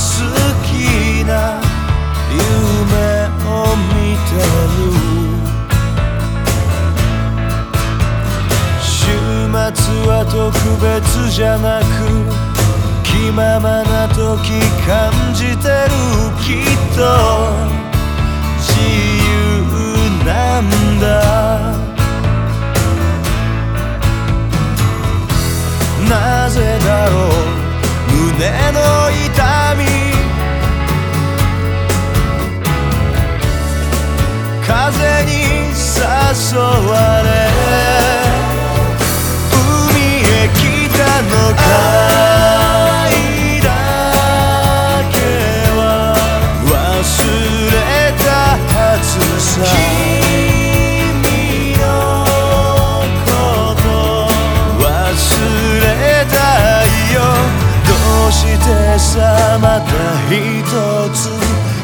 好きな夢を見てる。週末は特別じゃなく気ままな時感じてる。きっと。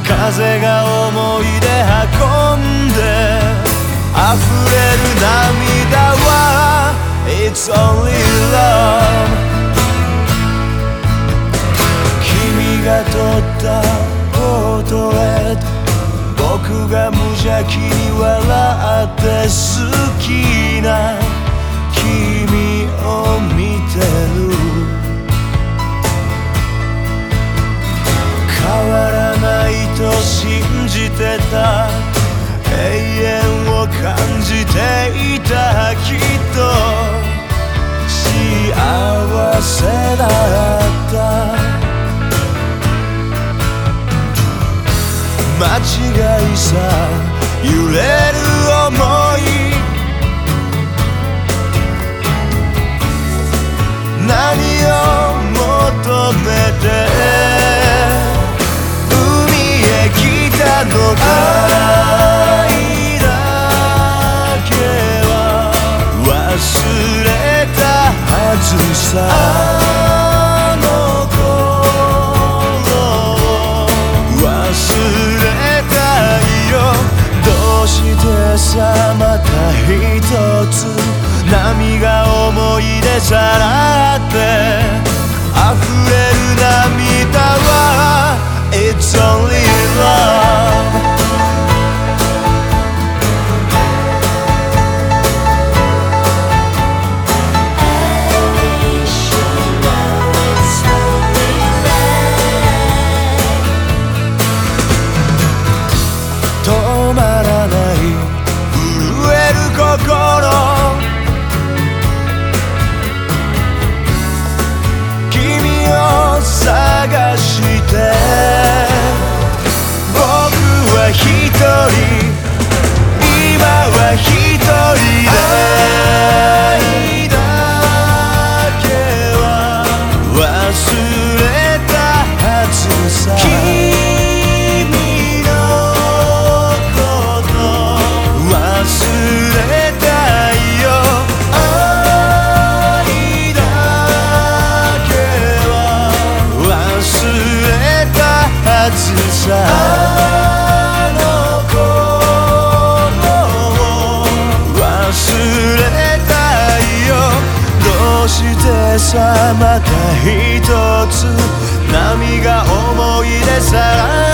風が思い出運んで溢れる涙は It's only love. 君が取ったフォトへ僕が無邪気に笑って好きな君を見てる。てた。永遠を感じていたきっと。幸せだった。間違いさ揺れる。さ。あの頃忘れたよどうしてさまた一つ波が思い出さら一人今は一人で愛だけは忘れたはずさ君のこと忘れたいよ愛だけは忘れたはずさ。さまた一つ波が思い出さら